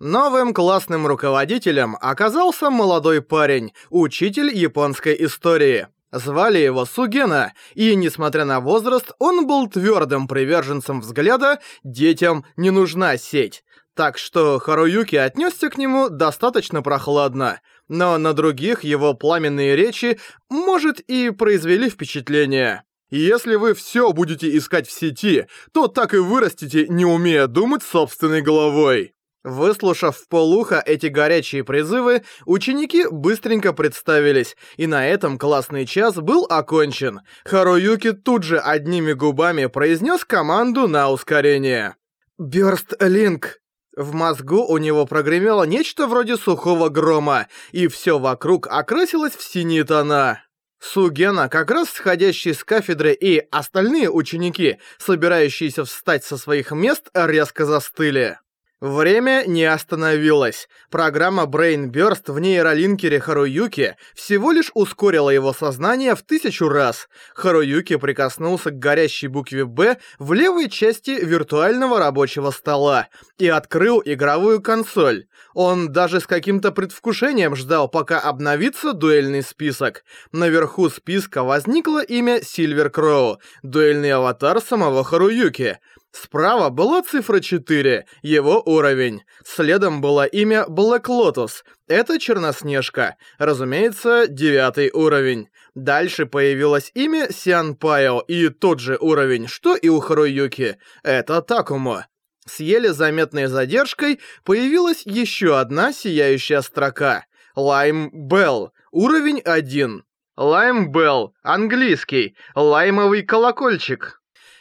Новым классным руководителем оказался молодой парень, учитель японской истории. Звали его Сугена, и, несмотря на возраст, он был твердым приверженцем взгляда «детям не нужна сеть». Так что Харуюки отнесся к нему достаточно прохладно, но на других его пламенные речи, может, и произвели впечатление. Если вы все будете искать в сети, то так и вырастете, не умея думать собственной головой. Выслушав в полуха эти горячие призывы, ученики быстренько представились, и на этом классный час был окончен. Харуюки тут же одними губами произнес команду на ускорение. «Бёрст Линк!» В мозгу у него прогремело нечто вроде сухого грома, и все вокруг окрасилось в синие тона. Сугена, как раз сходящий с кафедры, и остальные ученики, собирающиеся встать со своих мест, резко застыли. Время не остановилось. Программа Brain Burst в нейролинкере Харуюки всего лишь ускорила его сознание в тысячу раз. Харуюки прикоснулся к горящей букве «Б» в левой части виртуального рабочего стола и открыл игровую консоль. Он даже с каким-то предвкушением ждал, пока обновится дуэльный список. Наверху списка возникло имя Сильвер Кроу, дуэльный аватар самого Харуюки — Справа была цифра 4, его уровень. Следом было имя Black Lotus, это Черноснежка, разумеется, девятый уровень. Дальше появилось имя Сиан Пайо и тот же уровень, что и у Харуюки, это Такумо. С еле заметной задержкой появилась еще одна сияющая строка. Лайм Белл, уровень 1. Лайм Белл, английский, лаймовый колокольчик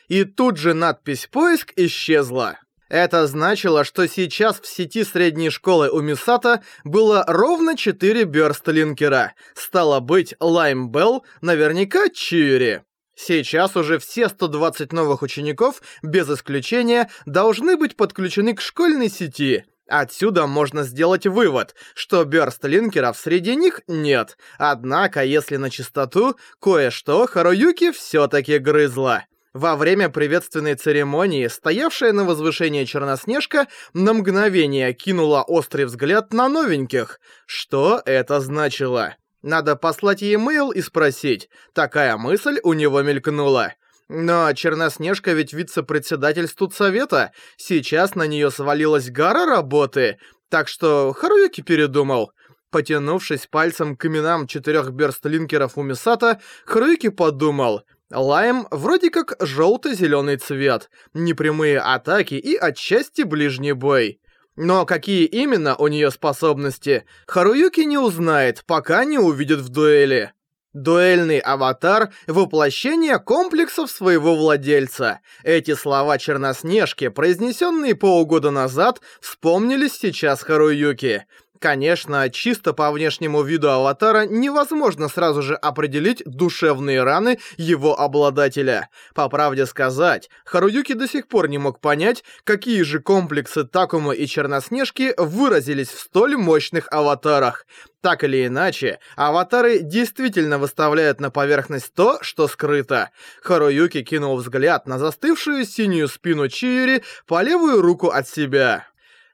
и тут же надпись «Поиск» исчезла. Это значило, что сейчас в сети средней школы Умесато было ровно 4 бёрстлинкера. Стало быть, Лайм Белл наверняка Чиюри. Сейчас уже все 120 новых учеников, без исключения, должны быть подключены к школьной сети. Отсюда можно сделать вывод, что бёрстлинкеров среди них нет. Однако, если на чистоту, кое-что Харуюки всё-таки грызло. Во время приветственной церемонии, стоявшая на возвышении Черноснежка, на мгновение кинула острый взгляд на новеньких. Что это значило? Надо послать ей мейл и спросить. Такая мысль у него мелькнула. Но Черноснежка ведь вице-председатель студсовета. Сейчас на нее свалилась гора работы. Так что Харуюки передумал. Потянувшись пальцем к именам четырех берстлинкеров у Мисата, Харуюки подумал — Лайм вроде как желто-зеленый цвет, непрямые атаки и отчасти ближний бой. Но какие именно у нее способности, Харуюки не узнает, пока не увидит в дуэли. Дуэльный аватар — воплощение комплексов своего владельца. Эти слова Черноснежки, произнесенные полгода назад, вспомнились сейчас Харуюки. Конечно, чисто по внешнему виду аватара невозможно сразу же определить душевные раны его обладателя. По правде сказать, Харуюки до сих пор не мог понять, какие же комплексы Такума и Черноснежки выразились в столь мощных аватарах. Так или иначе, аватары действительно выставляют на поверхность то, что скрыто. Харуюки кинул взгляд на застывшую синюю спину Чиури по левую руку от себя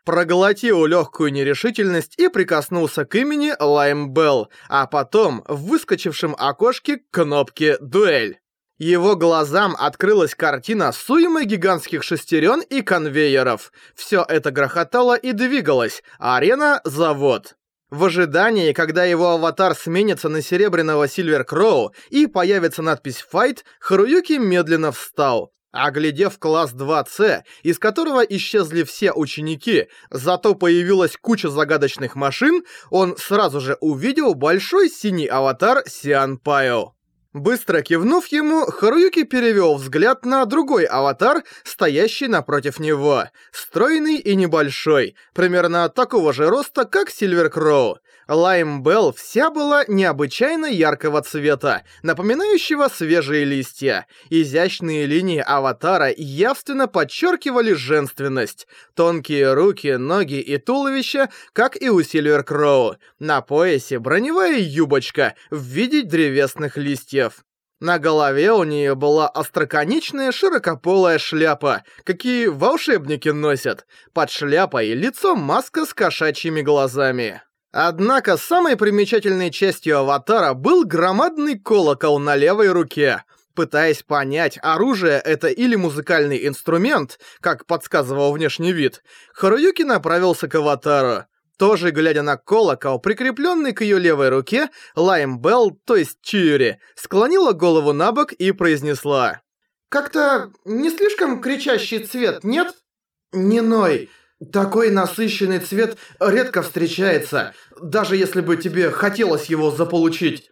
проглотил легкую нерешительность и прикоснулся к имени Лаймбелл, а потом в выскочившем окошке кнопке «Дуэль». Его глазам открылась картина с гигантских шестерен и конвейеров. Все это грохотало и двигалось. Арена — завод. В ожидании, когда его аватар сменится на серебряного Сильвер Кроу и появится надпись «Файт», Харуюки медленно встал. Оглядев класс 2С, из которого исчезли все ученики, зато появилась куча загадочных машин, он сразу же увидел большой синий аватар Сиан Пайо. Быстро кивнув ему, Харуюки перевел взгляд на другой аватар, стоящий напротив него. Стройный и небольшой, примерно такого же роста, как Сильвер Кроу. Лайм Белл вся была необычайно яркого цвета, напоминающего свежие листья. Изящные линии аватара явственно подчеркивали женственность. Тонкие руки, ноги и туловище, как и у Сильвер Кроу. На поясе броневая юбочка в виде древесных листьев. На голове у нее была остроконечная широкополая шляпа, какие волшебники носят. Под шляпой лицо маска с кошачьими глазами. Однако самой примечательной частью аватара был громадный колокол на левой руке. Пытаясь понять, оружие это или музыкальный инструмент, как подсказывал внешний вид, Харуюки направился к аватару. Тоже глядя на колокол, прикрепленный к ее левой руке, Лайм Белл, то есть Чиури, склонила голову на бок и произнесла. «Как-то не слишком кричащий цвет, нет?» «Не ной. Такой насыщенный цвет редко встречается, даже если бы тебе хотелось его заполучить.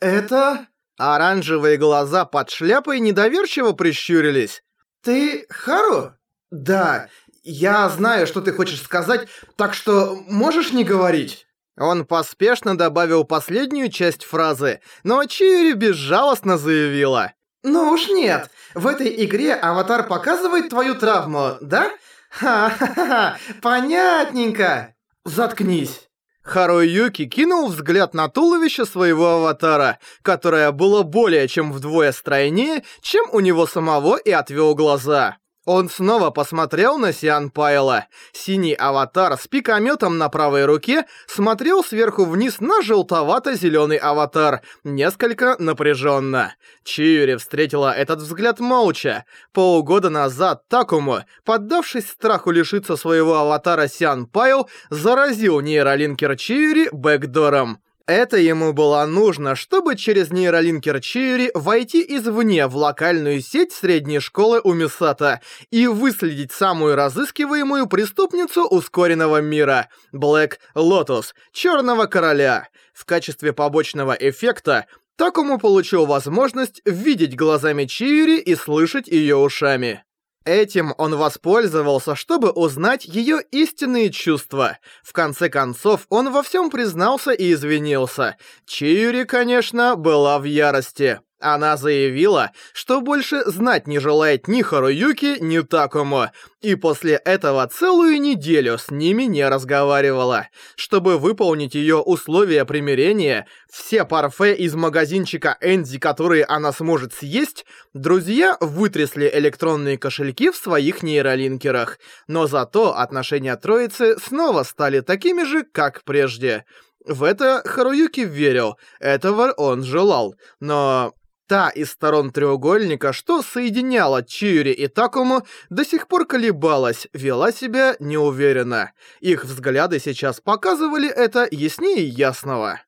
Это... Оранжевые глаза под шляпой недоверчиво прищурились. Ты Хару? Да, я знаю, что ты хочешь сказать, так что можешь не говорить? Он поспешно добавил последнюю часть фразы, но Чиури безжалостно заявила. «Ну уж нет. В этой игре аватар показывает твою травму, да? Ха-ха-ха! Понятненько! Заткнись!» Харой Юки кинул взгляд на туловище своего аватара, которое было более чем вдвое стройнее, чем у него самого и отвел глаза. Он снова посмотрел на Сиан Пайла. Синий аватар с пикометом на правой руке смотрел сверху вниз на желтовато-зеленый аватар, несколько напряженно. Чиури встретила этот взгляд молча. Полгода назад Такому, поддавшись страху лишиться своего аватара Сиан Пайл, заразил нейролинкер Чиури бэкдором. Это ему было нужно, чтобы через нейролинкер Чиури войти извне в локальную сеть средней школы Умисата и выследить самую разыскиваемую преступницу ускоренного мира — Блэк Лотус, Черного Короля. В качестве побочного эффекта Такому получил возможность видеть глазами Чиури и слышать ее ушами. Этим он воспользовался, чтобы узнать её истинные чувства. В конце концов, он во всем признался и извинился. Чиури, конечно, была в ярости. Она заявила, что больше знать не желает ни Харуюки, ни Такому, и после этого целую неделю с ними не разговаривала. Чтобы выполнить ее условия примирения, все парфе из магазинчика Энди, которые она сможет съесть, друзья вытрясли электронные кошельки в своих нейролинкерах. Но зато отношения троицы снова стали такими же, как прежде. В это Харуюки верил, этого он желал, но Та из сторон треугольника, что соединяла Чиури и Такому, до сих пор колебалась, вела себя неуверенно. Их взгляды сейчас показывали это яснее ясного.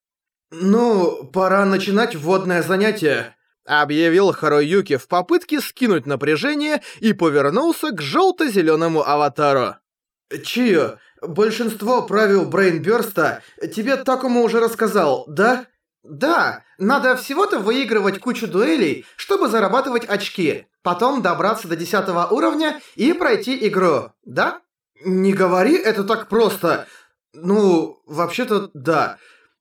«Ну, пора начинать вводное занятие», — объявил Харуюки в попытке скинуть напряжение и повернулся к желто-зеленому аватару. «Чио, большинство правил Брейнбёрста тебе Такому уже рассказал, да?» Да, надо всего-то выигрывать кучу дуэлей, чтобы зарабатывать очки, потом добраться до 10 уровня и пройти игру, да? Не говори это так просто. Ну, вообще-то да.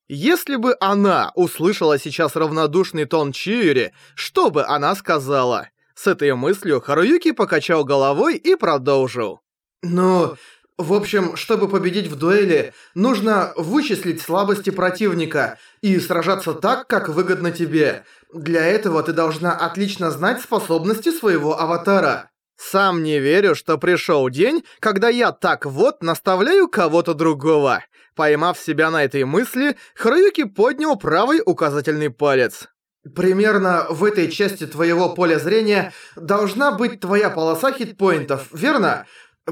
Если бы она услышала сейчас равнодушный тон Чиури, что бы она сказала? С этой мыслью Харуюки покачал головой и продолжил. «Ну, в общем, чтобы победить в дуэли, нужно вычислить слабости противника и сражаться так, как выгодно тебе. Для этого ты должна отлично знать способности своего аватара. Сам не верю, что пришел день, когда я так вот наставляю кого-то другого. Поймав себя на этой мысли, Харуюки поднял правый указательный палец. Примерно в этой части твоего поля зрения должна быть твоя полоса хитпоинтов, верно?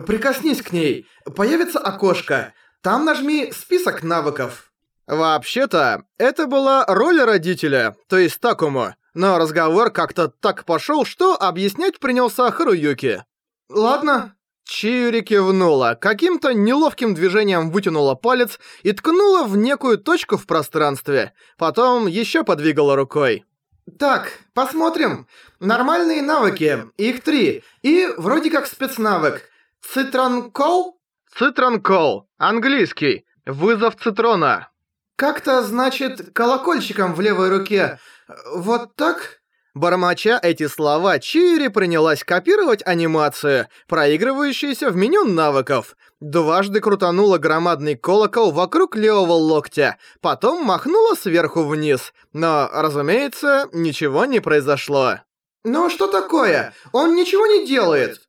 Прикоснись к ней. Появится окошко. Там нажми список навыков. Вообще-то, это была роль родителя, то есть Такому. Но разговор как-то так пошёл, что объяснять принялся Харуюки. Ладно. Чиури кивнула, каким-то неловким движением вытянула палец и ткнула в некую точку в пространстве. Потом ещё подвигала рукой. Так, посмотрим. Нормальные навыки, их три, и вроде как спецнавык. Цитронкол? Цитронкол. Английский. Вызов цитрона. Как-то, значит, колокольчиком в левой руке. Вот так? Бормоча эти слова, Чири принялась копировать анимацию, проигрывающуюся в меню навыков. Дважды крутанула громадный колокол вокруг левого локтя, потом махнула сверху вниз, но, разумеется, ничего не произошло. «Ну что такое? Он ничего не делает!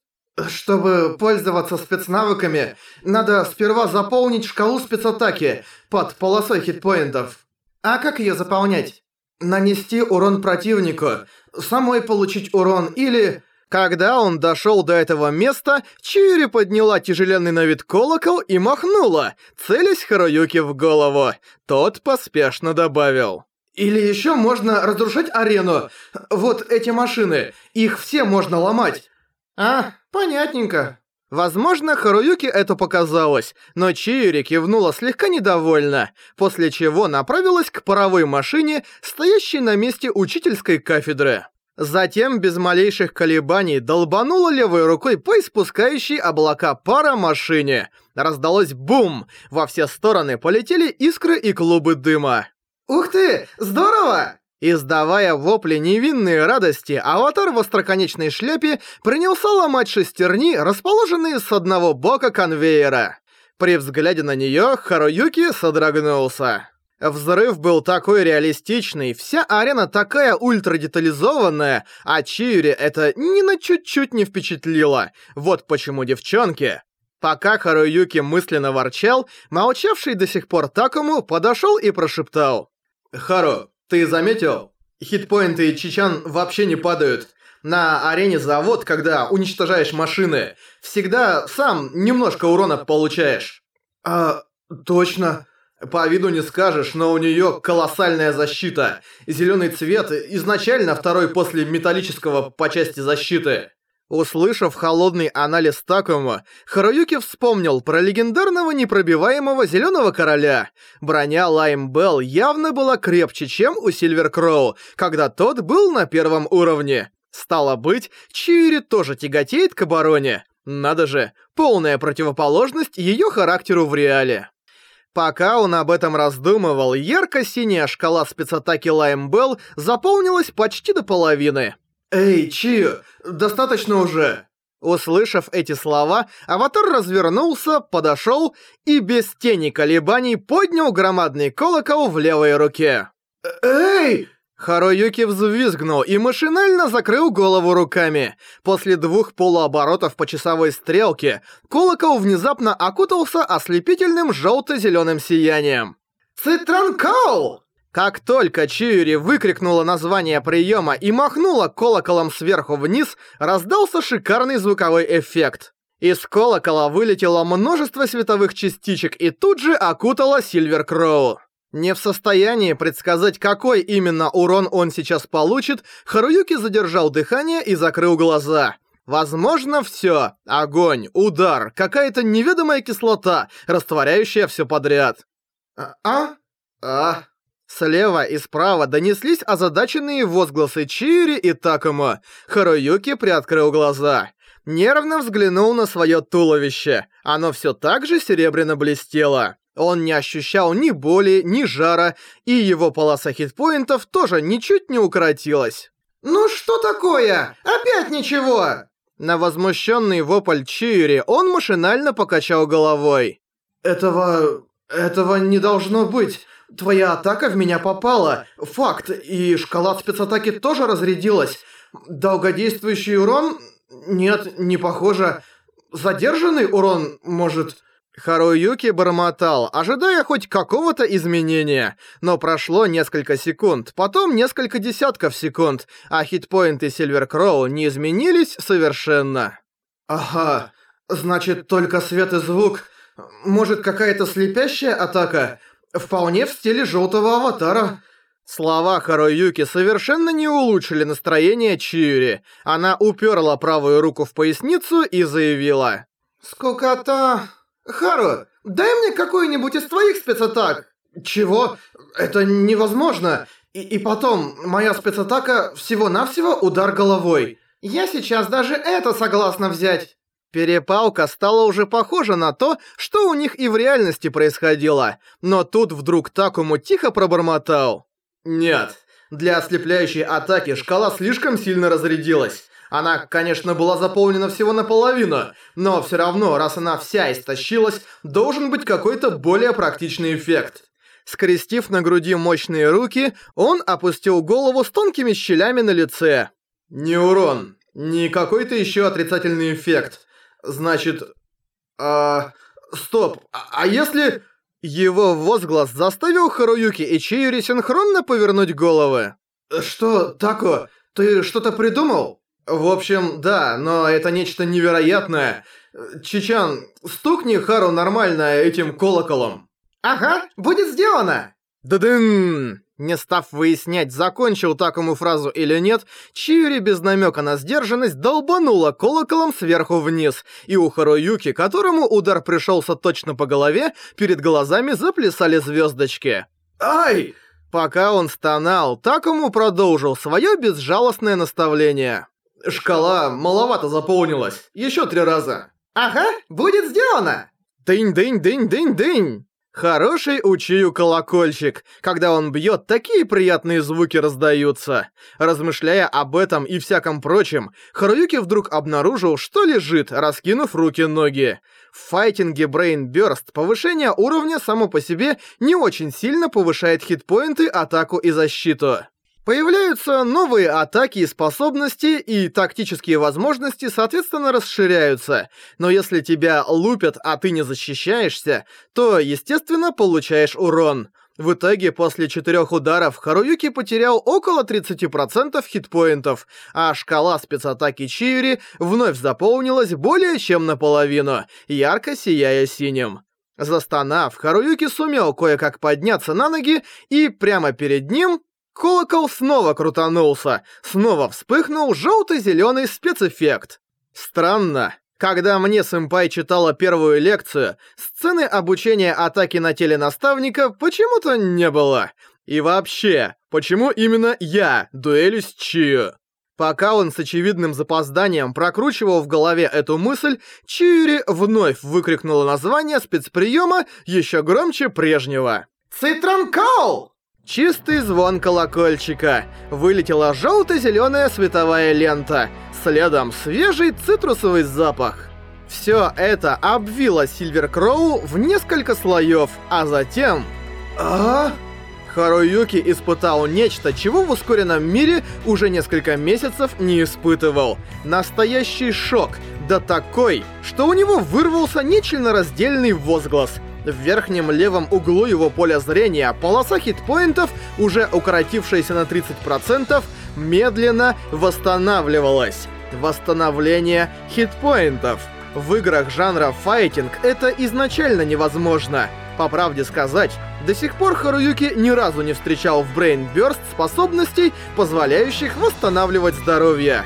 чтобы пользоваться спецнавыками, надо сперва заполнить шкалу спецатаки под полосой хитпоинтов. А как её заполнять? Нанести урон противнику, самой получить урон или... Когда он дошёл до этого места, Чири подняла тяжеленный на вид колокол и махнула, целясь Харуюки в голову. Тот поспешно добавил. «Или ещё можно разрушать арену. Вот эти машины, их все можно ломать». «А, «Понятненько». Возможно, Харуюке это показалось, но Чиури кивнула слегка недовольно, после чего направилась к паровой машине, стоящей на месте учительской кафедры. Затем без малейших колебаний долбанула левой рукой по испускающей облака пара машине. Раздалось бум! Во все стороны полетели искры и клубы дыма. «Ух ты! Здорово!» Издавая вопли невинной радости, аватар в остроконечной шляпе принялся ломать шестерни, расположенные с одного бока конвейера. При взгляде на неё Харуюки содрогнулся. Взрыв был такой реалистичный, вся арена такая ультрадетализованная, а Чиури это ни на чуть-чуть не впечатлило. Вот почему девчонки. Пока Харуюки мысленно ворчал, молчавший до сих пор Такому подошёл и прошептал. «Хару, ты заметил? Хитпоинты чичан вообще не падают. На арене завод, когда уничтожаешь машины, всегда сам немножко урона получаешь. А, точно. По виду не скажешь, но у неё колоссальная защита. Зелёный цвет изначально второй после металлического по части защиты. Услышав холодный анализ Такума, Харуюки вспомнил про легендарного непробиваемого Зелёного Короля. Броня Лайм Белл явно была крепче, чем у Сильвер Кроу, когда тот был на первом уровне. Стало быть, Чири тоже тяготеет к обороне. Надо же, полная противоположность её характеру в реале. Пока он об этом раздумывал, ярко-синяя шкала спецатаки Лаймбелл заполнилась почти до половины. «Эй, Чи, достаточно уже!» Услышав эти слова, аватар развернулся, подошел и без тени колебаний поднял громадный колокол в левой руке. «Эй!» Харуюки взвизгнул и машинально закрыл голову руками. После двух полуоборотов по часовой стрелке колокол внезапно окутался ослепительным желто-зеленым сиянием. «Цитранкол!» Как только Чиури выкрикнула название приема и махнула колоколом сверху вниз, раздался шикарный звуковой эффект. Из колокола вылетело множество световых частичек и тут же окутало Сильвер Кроу. Не в состоянии предсказать, какой именно урон он сейчас получит, Харуюки задержал дыхание и закрыл глаза. Возможно, всё. Огонь, удар, какая-то неведомая кислота, растворяющая всё подряд. А? А? Слева и справа донеслись озадаченные возгласы Чири и Такома. Харуюки приоткрыл глаза. Нервно взглянул на своё туловище. Оно всё так же серебряно блестело. Он не ощущал ни боли, ни жара, и его полоса хитпоинтов тоже ничуть не укоротилась. «Ну что такое? Опять ничего!» На возмущённый вопль Чири он машинально покачал головой. «Этого... этого не должно быть. Твоя атака в меня попала. Факт. И шкала спецатаки тоже разрядилась. Долгодействующий урон... Нет, не похоже. Задержанный урон, может... Харуюки бормотал, ожидая хоть какого-то изменения, но прошло несколько секунд, потом несколько десятков секунд, а хитпоинты Сильвер Кроу не изменились совершенно. «Ага, значит, только свет и звук. Может, какая-то слепящая атака? вполне в стиле желтого аватара». Слова Харуюки совершенно не улучшили настроение Чиури. Она уперла правую руку в поясницу и заявила. «Скукота! Харо, дай мне какой-нибудь из твоих спецатак!» «Чего? Это невозможно! И, и потом, моя спецатака всего-навсего удар головой!» «Я сейчас даже это согласна взять!» Перепалка стала уже похожа на то, что у них и в реальности происходило, но тут вдруг Такому тихо пробормотал. «Нет, для ослепляющей атаки шкала слишком сильно разрядилась. Она, конечно, была заполнена всего наполовину, но все равно, раз она вся истощилась, должен быть какой-то более практичный эффект». Скрестив на груди мощные руки, он опустил голову с тонкими щелями на лице. «Не урон, не какой-то еще отрицательный эффект». Значит... А... Стоп, а, а если... Его возглас заставил Харуюки и Чиюри синхронно повернуть головы. «Что, Тако, ты что-то придумал?» «В общем, да, но это нечто невероятное. Чичан, стукни Хару нормально этим колоколом». «Ага, будет сделано!» «Да-дын!» Не став выяснять, закончил так ему фразу или нет, Чиури без намека на сдержанность долбанула колоколом сверху вниз, и у Харуюки, которому удар пришелся точно по голове, перед глазами заплясали звездочки. «Ай!» Пока он стонал, Такому продолжил свое безжалостное наставление. «Шкала маловато заполнилась. Еще три раза». «Ага, будет сделано!» «Дынь-дынь-дынь-дынь-дынь!» Хороший учию колокольчик. Когда он бьет, такие приятные звуки раздаются. Размышляя об этом и всяком прочем, Харуюки вдруг обнаружил, что лежит, раскинув руки-ноги. В файтинге Brain Burst повышение уровня само по себе не очень сильно повышает хитпоинты, атаку и защиту. Появляются новые атаки и способности, и тактические возможности, соответственно, расширяются. Но если тебя лупят, а ты не защищаешься, то, естественно, получаешь урон. В итоге, после четырех ударов, Харуюки потерял около 30% хитпоинтов, а шкала спецатаки Чиури вновь заполнилась более чем наполовину, ярко сияя синим. Застонав, Харуюки сумел кое-как подняться на ноги, и прямо перед ним Колокол снова крутанулся, снова вспыхнул желто-зеленый спецэффект. Странно. Когда мне сэмпай читала первую лекцию, сцены обучения атаки на теле наставника почему-то не было. И вообще, почему именно я дуэлю с Чию? Пока он с очевидным запозданием прокручивал в голове эту мысль, Чиури вновь выкрикнула название спецприема еще громче прежнего. «Цитрон Коул!» Чистый звон колокольчика. Вылетела желто-зеленая световая лента. Следом свежий цитрусовый запах. Все это обвило Сильвер Кроу в несколько слоев, а затем... А? Харуюки испытал нечто, чего в ускоренном мире уже несколько месяцев не испытывал. Настоящий шок, да такой, что у него вырвался нечленораздельный возглас — в верхнем левом углу его поля зрения полоса хитпоинтов, уже укоротившаяся на 30%, медленно восстанавливалась. Восстановление хитпоинтов. В играх жанра файтинг это изначально невозможно. По правде сказать, до сих пор Харуюки ни разу не встречал в Brain Burst способностей, позволяющих восстанавливать здоровье.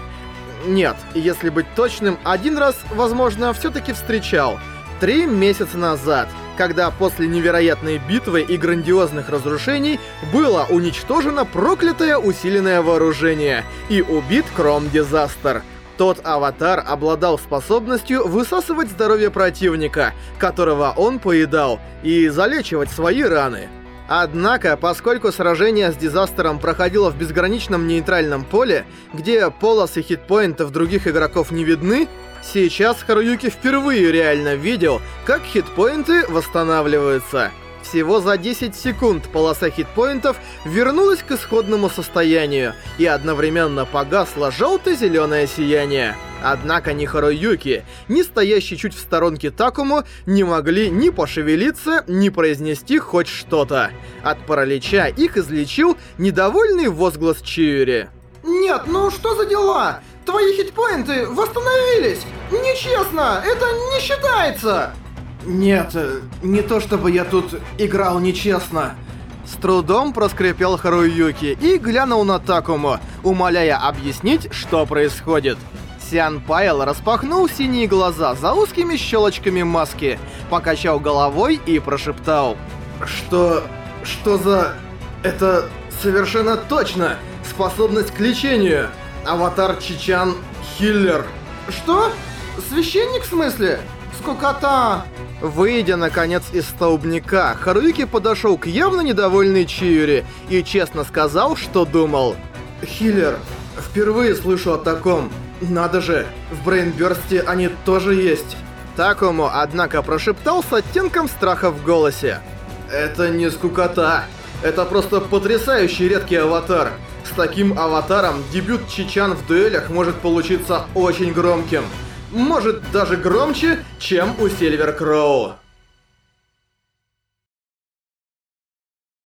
Нет, если быть точным, один раз, возможно, все-таки встречал. Три месяца назад — когда после невероятной битвы и грандиозных разрушений было уничтожено проклятое усиленное вооружение и убит Кром-дизастер. Тот аватар обладал способностью высасывать здоровье противника, которого он поедал, и залечивать свои раны. Однако, поскольку сражение с дизастером проходило в безграничном нейтральном поле, где полосы хитпоинтов других игроков не видны, Сейчас Харуюки впервые реально видел, как хитпоинты восстанавливаются. Всего за 10 секунд полоса хитпоинтов вернулась к исходному состоянию, и одновременно погасло желто-зеленое сияние. Однако ни Харуюки, ни стоящий чуть в сторонке Такому не могли ни пошевелиться, ни произнести хоть что-то. От паралича их излечил недовольный возглас Чиури. «Нет, ну что за дела? Твои хитпоинты восстановились! Нечестно! Это не считается!» «Нет, э, не то чтобы я тут играл нечестно!» С трудом проскрипел Харуюки и глянул на Такому, умоляя объяснить, что происходит. Сиан Пайл распахнул синие глаза за узкими щелочками маски, покачал головой и прошептал. «Что... что за... это совершенно точно способность к лечению!» Аватар Чичан Хиллер. Что? Священник в смысле? Скукота! Выйдя, наконец, из столбняка, Харуюки подошел к явно недовольной Чиюри и честно сказал, что думал. «Хиллер, впервые слышу о таком. Надо же, в Брейнбёрсте они тоже есть». Такому, однако, прошептал с оттенком страха в голосе. «Это не скукота. Это просто потрясающий редкий аватар. С таким аватаром дебют чечан в дуэлях может получиться очень громким. Может даже громче, чем у Сильвер Кроу.